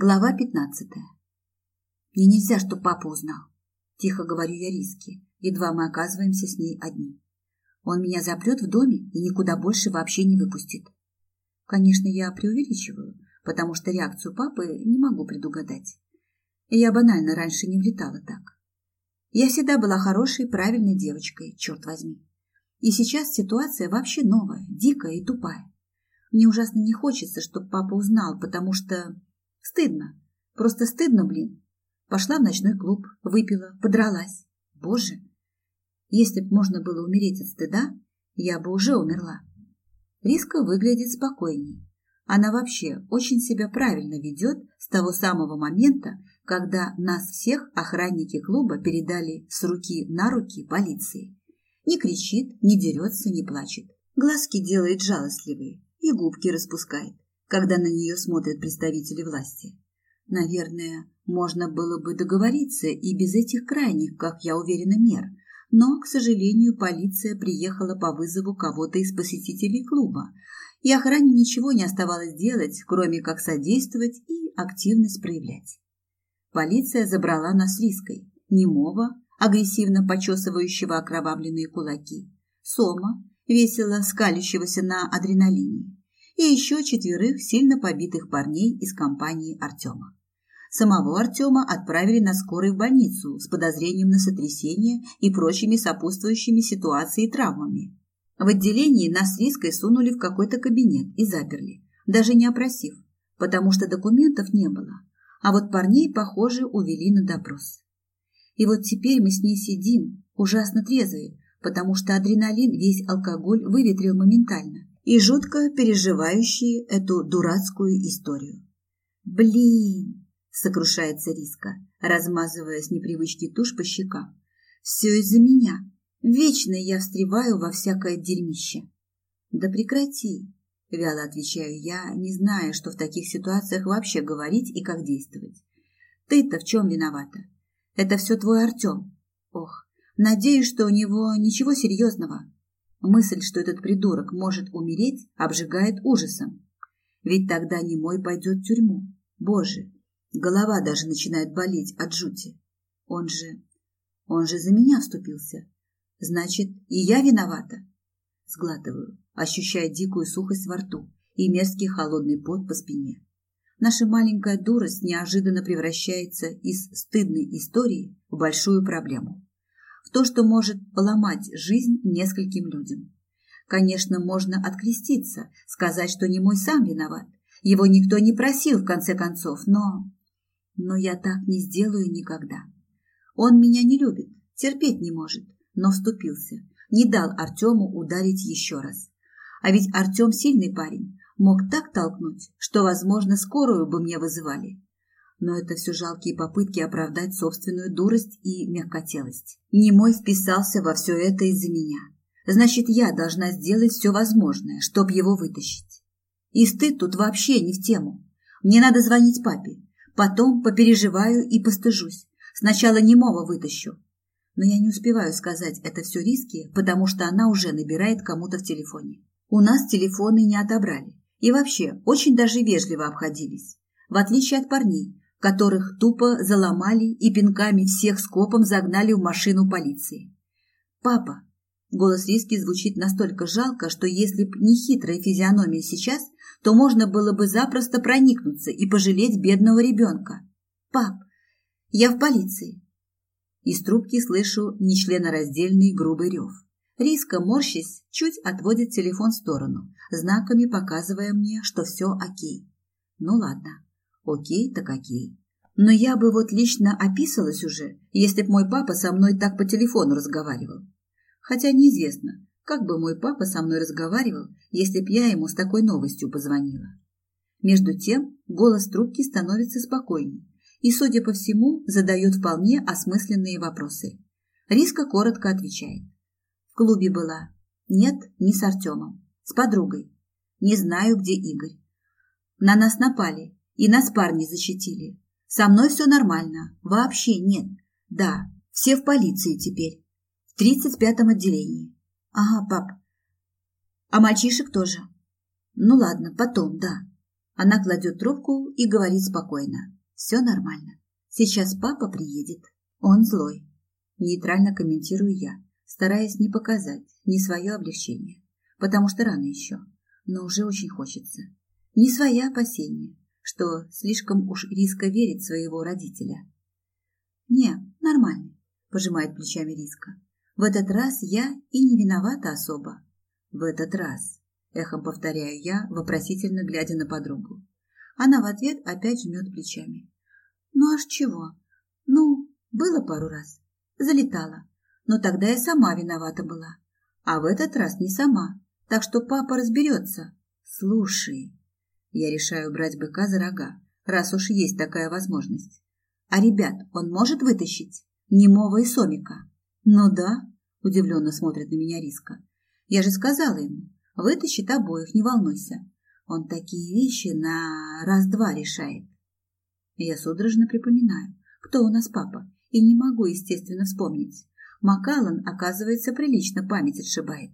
Глава пятнадцатая. Мне нельзя, чтобы папа узнал. Тихо говорю я Риске, едва мы оказываемся с ней одни. Он меня запрет в доме и никуда больше вообще не выпустит. Конечно, я преувеличиваю, потому что реакцию папы не могу предугадать. Я банально раньше не влетала так. Я всегда была хорошей, правильной девочкой, черт возьми. И сейчас ситуация вообще новая, дикая и тупая. Мне ужасно не хочется, чтобы папа узнал, потому что Стыдно. Просто стыдно, блин. Пошла в ночной клуб, выпила, подралась. Боже, если б можно было умереть от стыда, я бы уже умерла. Риска выглядит спокойней. Она вообще очень себя правильно ведет с того самого момента, когда нас всех охранники клуба передали с руки на руки полиции. Не кричит, не дерется, не плачет. Глазки делает жалостливые и губки распускает когда на нее смотрят представители власти. Наверное, можно было бы договориться и без этих крайних, как я уверена, мер, но, к сожалению, полиция приехала по вызову кого-то из посетителей клуба, и охране ничего не оставалось делать, кроме как содействовать и активность проявлять. Полиция забрала нас Риской, немого, агрессивно почесывающего окровавленные кулаки, Сома, весело скалящегося на адреналине, и еще четверых сильно побитых парней из компании Артема. Самого Артема отправили на скорой в больницу с подозрением на сотрясение и прочими сопутствующими ситуации травмами. В отделении нас с Риской сунули в какой-то кабинет и заперли, даже не опросив, потому что документов не было. А вот парней, похоже, увели на допрос. И вот теперь мы с ней сидим, ужасно трезвые, потому что адреналин весь алкоголь выветрил моментально, и жутко переживающие эту дурацкую историю. «Блин!» – сокрушается Риска, размазывая с непривычки тушь по щекам. «Все из-за меня. Вечно я встреваю во всякое дерьмище». «Да прекрати!» – вяло отвечаю я, не зная, что в таких ситуациях вообще говорить и как действовать. «Ты-то в чем виновата? Это все твой Артем. Ох, надеюсь, что у него ничего серьезного, Мысль, что этот придурок может умереть, обжигает ужасом. Ведь тогда немой пойдет в тюрьму. Боже, голова даже начинает болеть от жути. Он же... Он же за меня вступился. Значит, и я виновата. Сглатываю, ощущая дикую сухость во рту и мерзкий холодный пот по спине. Наша маленькая дурость неожиданно превращается из стыдной истории в большую проблему то, что может поломать жизнь нескольким людям. Конечно, можно откреститься, сказать, что не мой сам виноват. Его никто не просил, в конце концов, но... Но я так не сделаю никогда. Он меня не любит, терпеть не может, но вступился, не дал Артему ударить еще раз. А ведь Артем сильный парень, мог так толкнуть, что, возможно, скорую бы мне вызывали но это все жалкие попытки оправдать собственную дурость и мягкотелость. Немой вписался во все это из-за меня. Значит, я должна сделать все возможное, чтобы его вытащить. И стыд тут вообще не в тему. Мне надо звонить папе. Потом попереживаю и постыжусь. Сначала немого вытащу. Но я не успеваю сказать это все риски, потому что она уже набирает кому-то в телефоне. У нас телефоны не отобрали. И вообще, очень даже вежливо обходились. В отличие от парней, которых тупо заломали и пинками всех скопом загнали в машину полиции. «Папа!» Голос Риски звучит настолько жалко, что если б не хитрая физиономия сейчас, то можно было бы запросто проникнуться и пожалеть бедного ребенка. «Пап, я в полиции!» Из трубки слышу нечленораздельный грубый рев. Риска, морщись, чуть отводит телефон в сторону, знаками показывая мне, что все окей. Ну ладно, Окей, так окей. Но я бы вот лично описалась уже, если б мой папа со мной так по телефону разговаривал. Хотя неизвестно, как бы мой папа со мной разговаривал, если б я ему с такой новостью позвонила. Между тем голос трубки становится спокойней и, судя по всему, задает вполне осмысленные вопросы. Риска коротко отвечает. В клубе была. Нет, не с Артемом. С подругой. Не знаю, где Игорь. На нас напали, и нас парни защитили. Со мной все нормально. Вообще нет. Да, все в полиции теперь. В тридцать пятом отделении. Ага, пап. А мальчишек тоже? Ну ладно, потом, да. Она кладет трубку и говорит спокойно. Все нормально. Сейчас папа приедет. Он злой. Нейтрально комментирую я, стараясь не показать ни свое облегчение, потому что рано еще, но уже очень хочется. Не свои опасения, что слишком уж Риска верит своего родителя. «Не, нормально», – пожимает плечами Риска. «В этот раз я и не виновата особо». «В этот раз», – эхом повторяю я, вопросительно глядя на подругу. Она в ответ опять жмет плечами. «Ну аж чего? Ну, было пару раз. Залетала. Но тогда я сама виновата была. А в этот раз не сама. Так что папа разберется. Слушай, я решаю брать быка за рога, раз уж есть такая возможность. А ребят он может вытащить? Немого и Сомика? Ну да, удивленно смотрит на меня Риска. Я же сказала ему, вытащит обоих, не волнуйся. Он такие вещи на раз-два решает. Я судорожно припоминаю, кто у нас папа, и не могу, естественно, вспомнить. Макалан, оказывается, прилично память отшибает.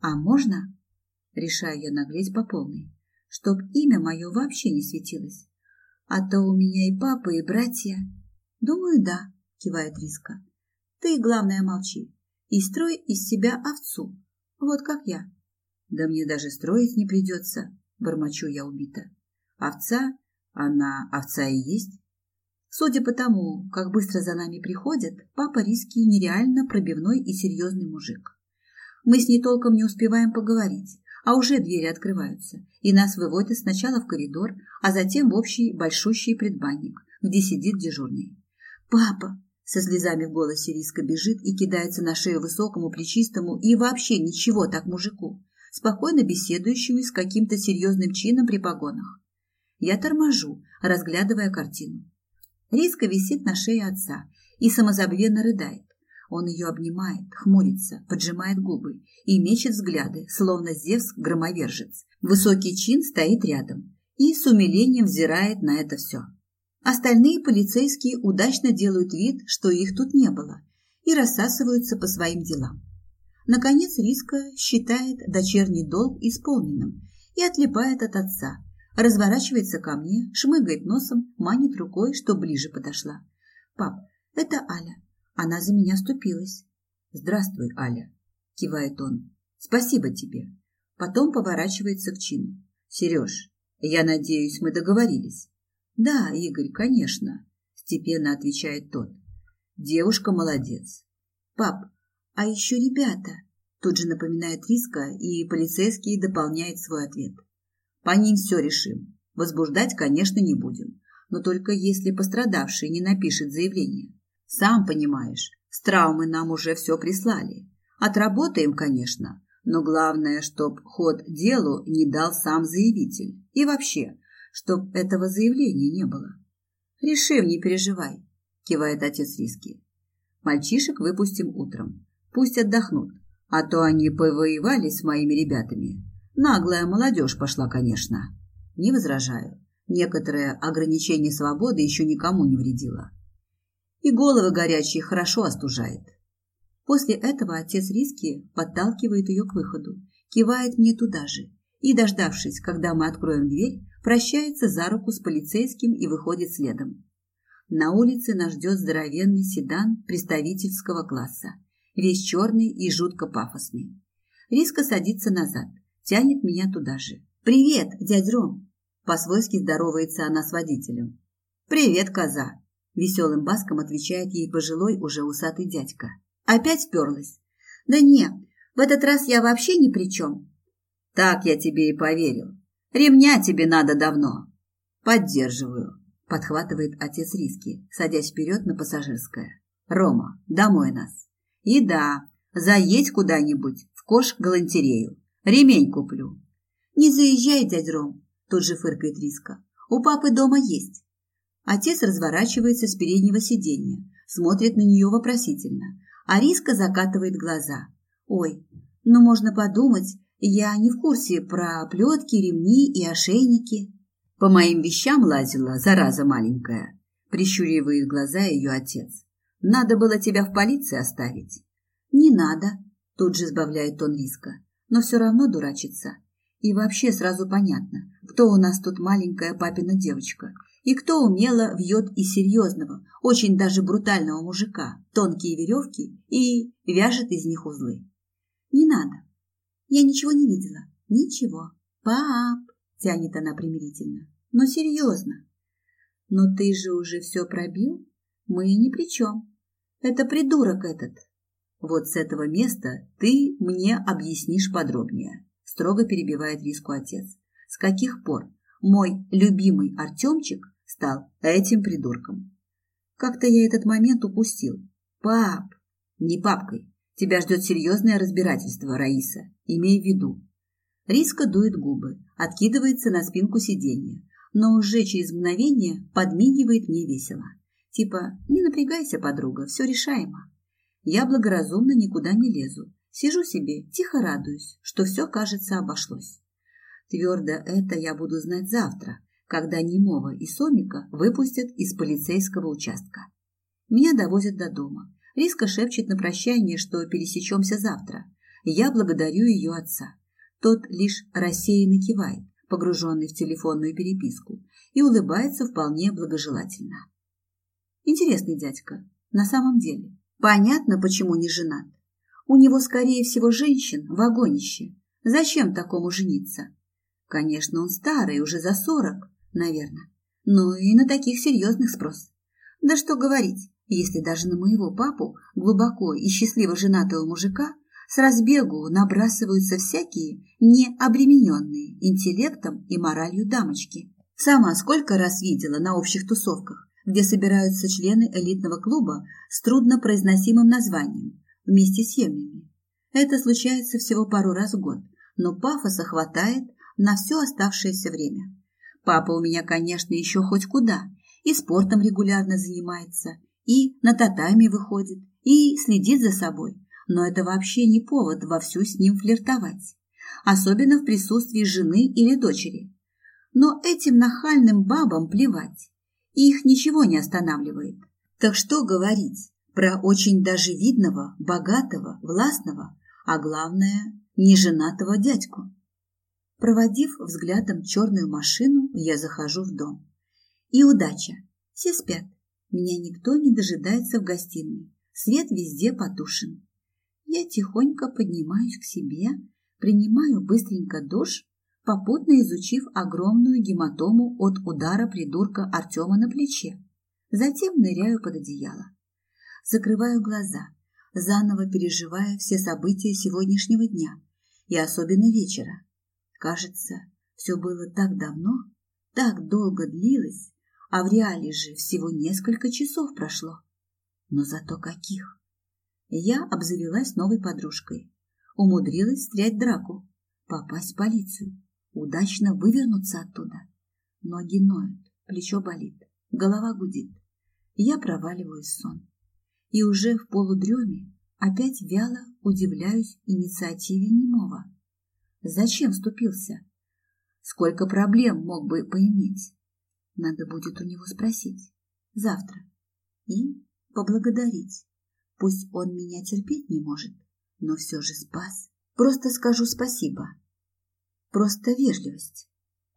А можно, решаю я наглеть по полной, чтоб имя мое вообще не светилось. А то у меня и папа, и братья. Думаю, да, кивает Риска. Ты, главное, молчи и строй из себя овцу, вот как я. Да мне даже строить не придется, бормочу я убито. Овца, она овца и есть. Судя по тому, как быстро за нами приходят, папа Риски нереально пробивной и серьезный мужик. Мы с ней толком не успеваем поговорить, а уже двери открываются, и нас выводят сначала в коридор, а затем в общий большущий предбанник, где сидит дежурный. «Папа!» – со слезами в голосе Риска бежит и кидается на шею высокому, плечистому и вообще ничего так мужику, спокойно беседующему с каким-то серьезным чином при погонах. Я торможу, разглядывая картину. Риска висит на шее отца и самозабвенно рыдает. Он ее обнимает, хмурится, поджимает губы и мечет взгляды, словно Зевс-громовержец. Высокий чин стоит рядом и с умилением взирает на это все. Остальные полицейские удачно делают вид, что их тут не было, и рассасываются по своим делам. Наконец Риска считает дочерний долг исполненным и отлипает от отца, разворачивается ко мне, шмыгает носом, манит рукой, что ближе подошла. «Пап, это Аля. Она за меня ступилась». «Здравствуй, Аля», – кивает он. «Спасибо тебе». Потом поворачивается к Чину. «Сереж, я надеюсь, мы договорились». «Да, Игорь, конечно», – степенно отвечает тот. «Девушка молодец». «Пап, а еще ребята», – тут же напоминает Риска, и полицейский дополняет свой ответ. По ним все решим. Возбуждать, конечно, не будем. Но только если пострадавший не напишет заявление. Сам понимаешь, с травмы нам уже все прислали. Отработаем, конечно, но главное, чтоб ход делу не дал сам заявитель. И вообще, чтоб этого заявления не было. Решим, не переживай, кивает отец Риски. Мальчишек выпустим утром. Пусть отдохнут, а то они повоевали с моими ребятами. Наглая молодежь пошла, конечно. Не возражаю. Некоторое ограничение свободы еще никому не вредило. И головы горячие хорошо остужает. После этого отец Риски подталкивает ее к выходу, кивает мне туда же и, дождавшись, когда мы откроем дверь, прощается за руку с полицейским и выходит следом. На улице нас ждет здоровенный седан представительского класса, весь черный и жутко пафосный. Риска садится назад, тянет меня туда же. «Привет, дядь Ром!» По-свойски здоровается она с водителем. «Привет, коза!» Веселым баском отвечает ей пожилой, уже усатый дядька. Опять сперлась. «Да нет, в этот раз я вообще ни при чем». «Так я тебе и поверил. Ремня тебе надо давно». «Поддерживаю», – подхватывает отец Риски, садясь вперед на пассажирское. «Рома, домой нас». «И да, заедь куда-нибудь, в кош-галантерею. Ремень куплю. Не заезжай, дядь Ром, тут же фыркает Риска. У папы дома есть. Отец разворачивается с переднего сиденья, смотрит на нее вопросительно, а Риска закатывает глаза. Ой, ну можно подумать, я не в курсе про плетки, ремни и ошейники. По моим вещам лазила, зараза маленькая, прищуривает глаза ее отец. Надо было тебя в полиции оставить. Не надо, тут же сбавляет тон Риска но все равно дурачится. И вообще сразу понятно, кто у нас тут маленькая папина девочка и кто умело вьет из серьезного, очень даже брутального мужика тонкие веревки и вяжет из них узлы. Не надо. Я ничего не видела. Ничего. Пап, тянет она примирительно. Но серьезно. Но ты же уже все пробил? Мы ни при чем. Это придурок этот. Вот с этого места ты мне объяснишь подробнее строго перебивает Риску отец. С каких пор мой любимый Артемчик стал этим придурком? Как-то я этот момент упустил. Пап, не папкой. Тебя ждет серьезное разбирательство, Раиса. Имей в виду. Риска дует губы, откидывается на спинку сиденья, но уже через мгновение подмигивает мне весело. Типа, не напрягайся, подруга, все решаемо. Я благоразумно никуда не лезу, Сижу себе, тихо радуюсь, что все, кажется, обошлось. Твердо это я буду знать завтра, когда Немова и Сомика выпустят из полицейского участка. Меня довозят до дома. Риска шепчет на прощание, что пересечемся завтра. Я благодарю ее отца. Тот лишь рассеянно кивает, погруженный в телефонную переписку, и улыбается вполне благожелательно. Интересный дядька, на самом деле. Понятно, почему не женат. У него, скорее всего, женщин в вагонище. Зачем такому жениться? Конечно, он старый, уже за сорок, наверное. Но и на таких серьезных спрос. Да что говорить, если даже на моего папу, глубоко и счастливо женатого мужика, с разбегу набрасываются всякие необремененные интеллектом и моралью дамочки. Сама сколько раз видела на общих тусовках, где собираются члены элитного клуба с труднопроизносимым названием вместе с семьями. Это случается всего пару раз в год, но пафоса хватает на все оставшееся время. Папа у меня, конечно, еще хоть куда, и спортом регулярно занимается, и на татами выходит, и следит за собой, но это вообще не повод вовсю с ним флиртовать, особенно в присутствии жены или дочери. Но этим нахальным бабам плевать, их ничего не останавливает. Так что говорить, про очень даже видного, богатого, властного, а главное, неженатого дядьку. Проводив взглядом черную машину, я захожу в дом. И удача. Все спят. Меня никто не дожидается в гостиной. Свет везде потушен. Я тихонько поднимаюсь к себе, принимаю быстренько душ, попутно изучив огромную гематому от удара придурка Артема на плече. Затем ныряю под одеяло закрываю глаза, заново переживая все события сегодняшнего дня и особенно вечера. Кажется, все было так давно, так долго длилось, а в реале же всего несколько часов прошло. Но зато каких! Я обзавелась новой подружкой, умудрилась стрять драку, попасть в полицию, удачно вывернуться оттуда. Ноги ноют, плечо болит, голова гудит. Я проваливаюсь в сон и уже в полудреме опять вяло удивляюсь инициативе немого. Зачем вступился? Сколько проблем мог бы поиметь? Надо будет у него спросить. Завтра. И поблагодарить. Пусть он меня терпеть не может, но все же спас. Просто скажу спасибо. Просто вежливость.